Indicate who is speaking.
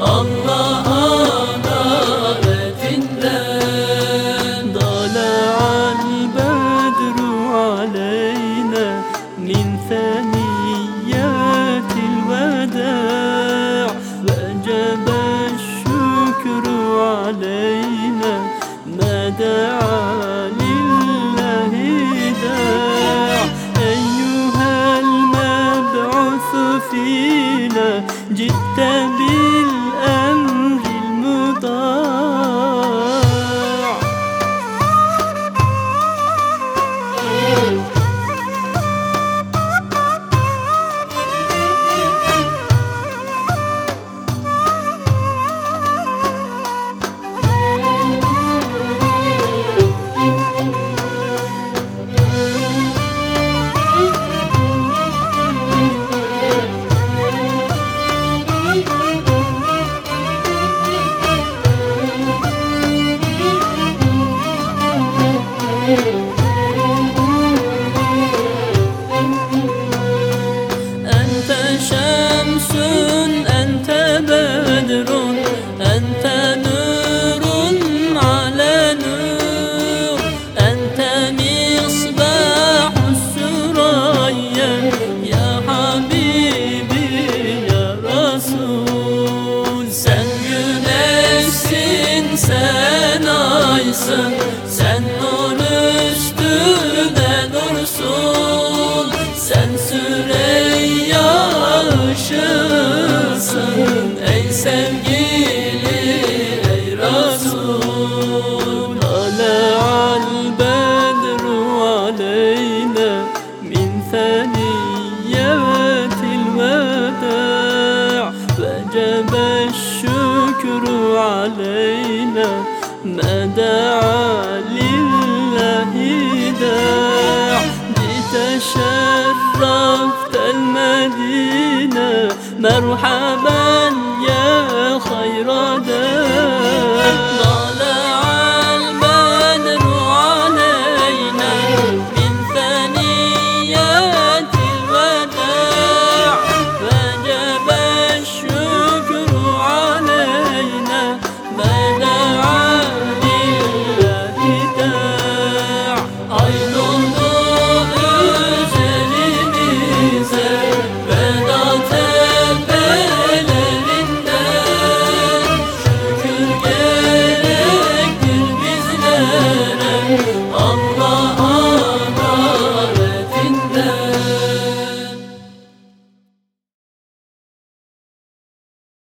Speaker 1: Allah'a davetinden Dala'al البدر علينا من ثنيات الوداع وجب الشكر علينا ما دعا لله داع أيها المبعوث فينا جئت aydınlansın Sen nur üstüne dursun. Sen Süreyya ışığısın Ey sevgili ey Resul Ale al bedru aleyne Min feniyyetil veda Vecebe şükrü aleyne ما دعا لله داع جئت شرفت المدينة مرحبا.